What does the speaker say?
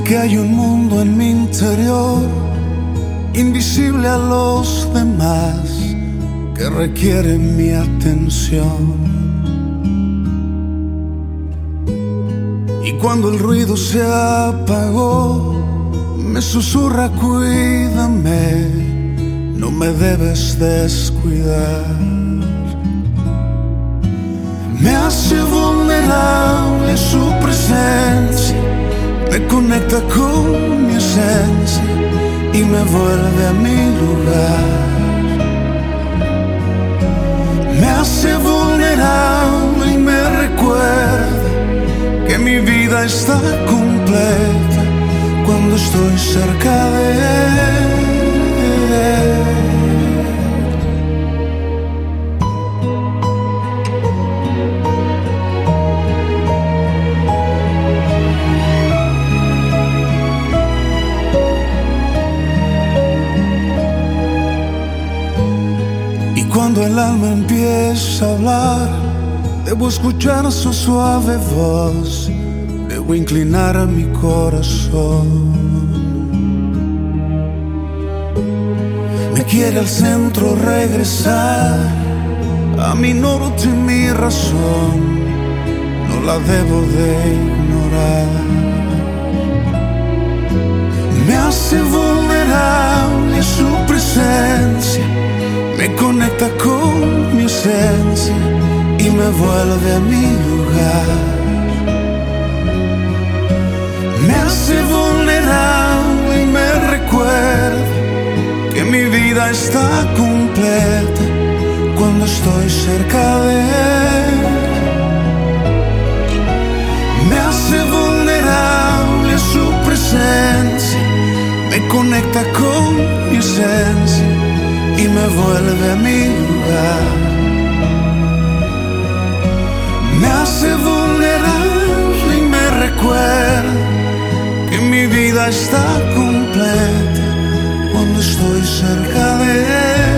que hay un mundo en mi interior, invisible a los demás, que requiere mi atención. Y cuando el ruido se apagó, me susurra, cuídame, no me debes descuidar. Me hace vulnerable su presencia, conecta con mi esencia y me vuelve a mi lugar. Me hace vulnerable y me recuerda que mi vida está completa cuando estoy cerca de él. Y cuando el alma empieza a hablar, debo escuchar su suave voz, debo inclinar a mi corazón. Me quiere al centro regresar, a mi norte mi razón, no la debo de ignorar. Con mi esencia y me vuelve a mi lugar. Me hace vulnerable y me recuerda que mi vida está completa cuando estoy cerca de él. Me hace vulnerable su presencia, me conecta con mi esencia y me vuelve a mi lugar. Me hace vulnerable y me recuerda que mi vida está completa cuando estoy cerca de él.